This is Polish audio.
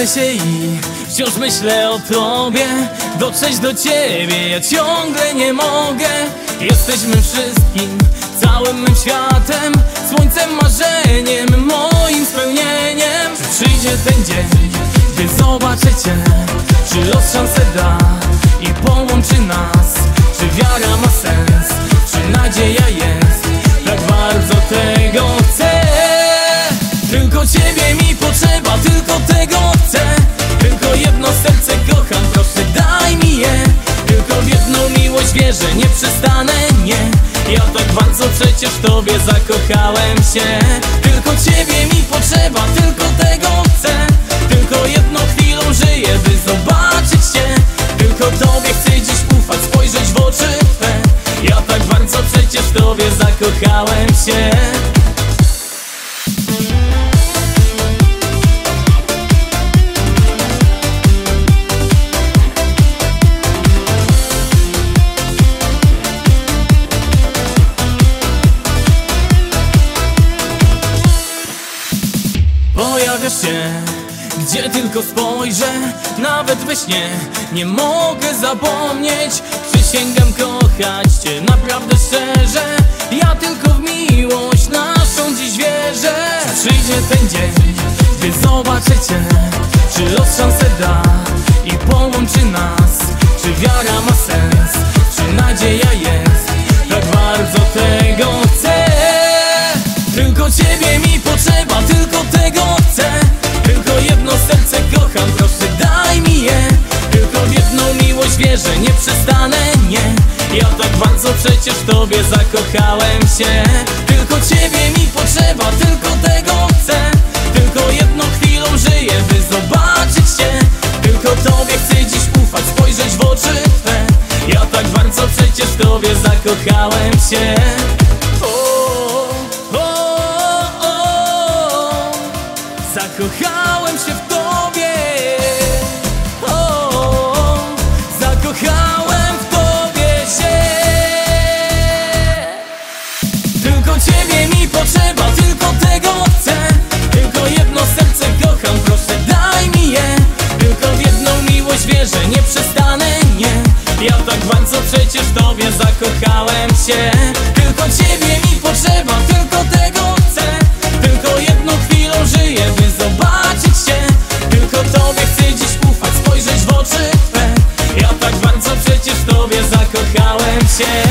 Budzę się i wciąż myślę o tobie. Dotrzeć do ciebie ja ciągle nie mogę. Jesteśmy wszystkim, całym mym światem. Słońcem, marzeniem, moim spełnieniem. Czy przyjdzie ten dzień, gdy zobaczę cię Czy los szansę da i połączy nas? Czy wiara ma sens, czy nadzieja jest? Tak bardzo tego chcę. Tylko ciebie mi potrzeba, tego chcę. Tylko jedno serce kocham, proszę daj mi je. Tylko w jedną miłość wierzę, nie przestanę, nie. Ja tak bardzo przecież w tobie zakochałem się. Tylko ciebie mi potrzeba, tylko tego chcę. Tylko jedną chwilą żyję, by zobaczyć cię. Tylko tobie chcę dziś ufać, spojrzeć w oczy twe. Ja tak bardzo przecież w tobie zakochałem się Się, gdzie tylko spojrzę Nawet we śnie nie mogę zapomnieć. Przysięgam kochać Cię naprawdę szczerze. Ja tylko w miłość naszą dziś wierzę. Przyjdzie ten dzień, gdy zobaczę Cię Czy los szansę da i połączy nas. Czy wiara ma sens, czy nadzieja jest Tak bardzo tego chcę. Tylko ciebie miłość wierzę, nie. Przestanę, nie Ja tak bardzo przecież w tobie zakochałem się. Tylko ciebie mi potrzeba, tylko tego chcę. Tylko jedną chwilą żyję, by zobaczyć cię Tylko tobie chcę dziś ufać, spojrzeć w oczy twe Ja tak bardzo przecież w tobie zakochałem się. Zakochałem się w przestanę, nie Ja tak bardzo przecież tobie zakochałem się. Tylko ciebie mi potrzeba, tylko tego chcę. Tylko jedną chwilą żyję, by zobaczyć cię Tylko tobie chcę dziś ufać, spojrzeć w oczy twe. Ja tak bardzo przecież tobie zakochałem się